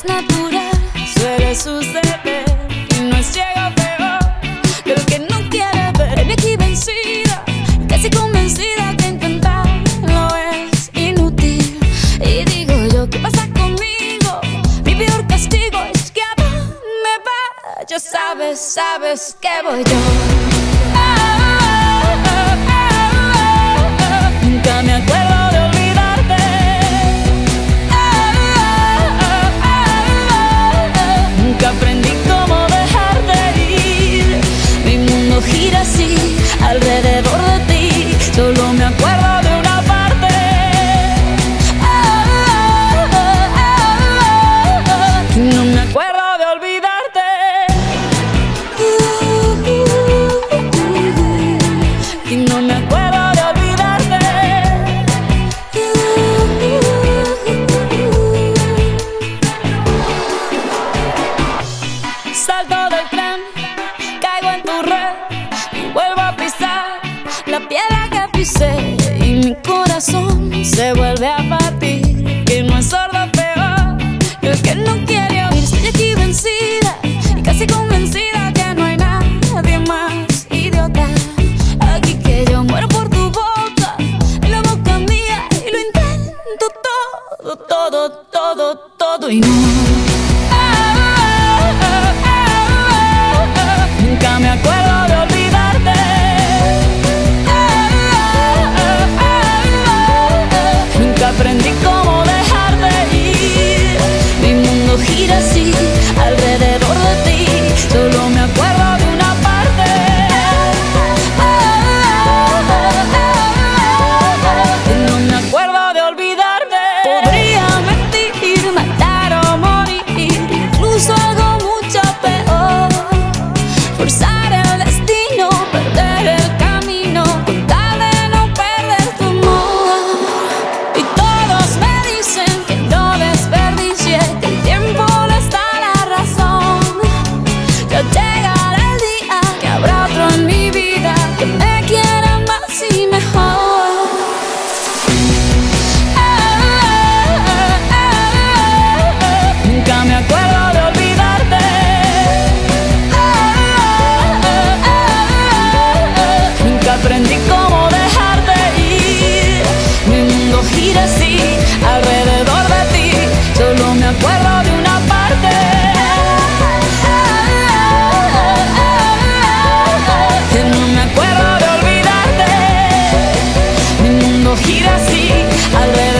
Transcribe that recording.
es natural, suele suceder y no es ciego peor que el que no quiere ver. Aquí vencida, casi convencida que intentarlo es inútil. Y digo yo, ¿qué pasa conmigo? Mi peor castigo es que a me va. Ya sabes, sabes que voy yo. Salto del tren, caigo en tu red y vuelvo a pisar la piedra que pisé y mi corazón se vuelve a partir. Que no es sordo peor que el que no quiere oír. Estoy aquí vencida y casi convencida que no hay nadie más idiota. Aquí que yo muero por tu boca, en la boca mía y lo intento todo, todo, todo, todo y no. vivir así, alrededor de ti, solo me acuerdo de una parte. Que no me acuerdo de olvidarte, mi mundo gira así, alrededor